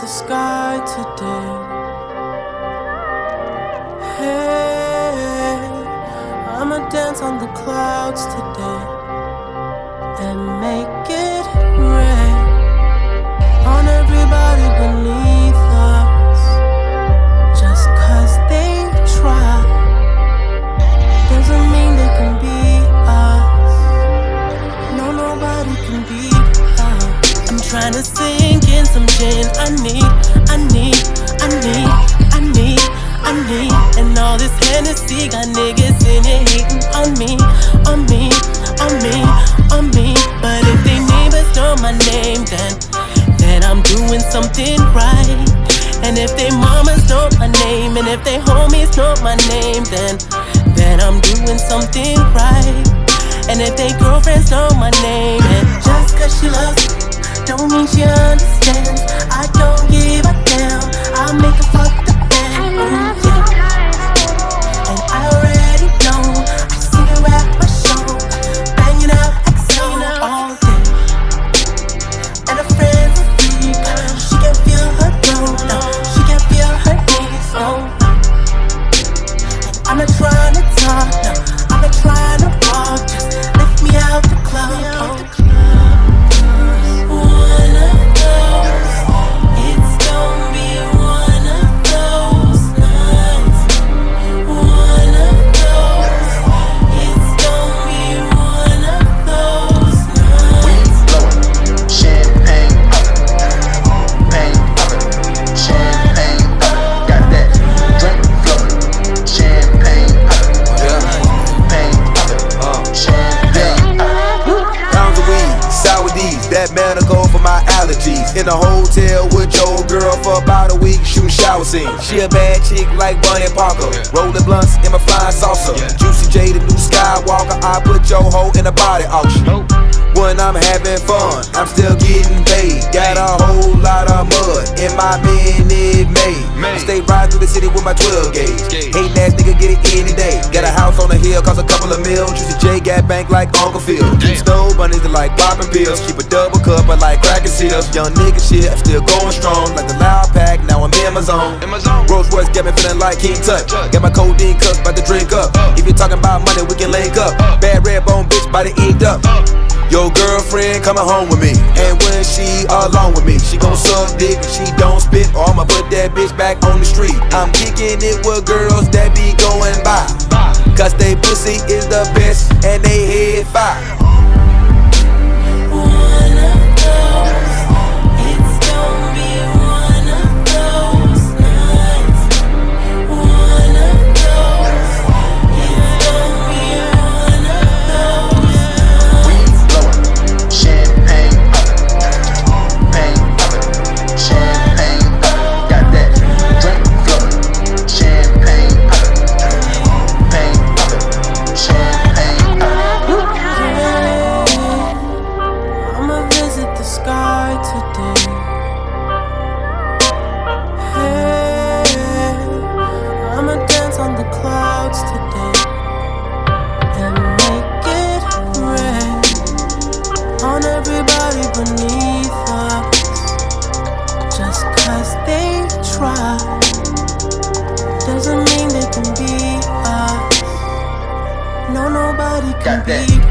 the sky today. Hey, I'ma dance on the clouds today and make in some gin. I need, I need, I need, I need, I need. And all this Hennessy got niggas in it hating on me, on me, on me, on me. But if they neighbors know my name, then, then I'm doing something right. And if they mamas know my name, and if they homies know my name, then, then I'm doing something right. And if they girlfriends know my name, and just cause she loves me, don't mean she understands. I medical for my allergies. In a hotel with your girl for about a week, shooting shower scenes. She a bad chick like Bonnie Parker. Rolling blunts in my flying saucer. Juicy J, the new Skywalker. I put your hoe in a body auction. When I'm having fun, I'm still getting paid. Got a whole in my Minute Maid. I stay riding through the city with my 12 gauge. Hating ass nigga get it any day. Got a house on the hill, cost a couple of mil. Juicy J got bank like Uncle Phil. Keep snow bunnies that like popping pills. Keep a double cup, I like cracking seals. Young nigga shit, I'm still going strong. Like the loud pack, now I'm in my zone. Rolls Royce got me feeling like King Tut. Got my codeine cups, about to drink up. If you're talking about money, we can link up. Bad red bone bitch, body inked up. Your girlfriend coming home with me. And when she alone with me, she gon' suck dick and she don't spit. Or I'ma put that bitch back on the street. I'm kicking it with girls that be going by. Cause they pussy is the best and they head fire. nobody can Got be. That.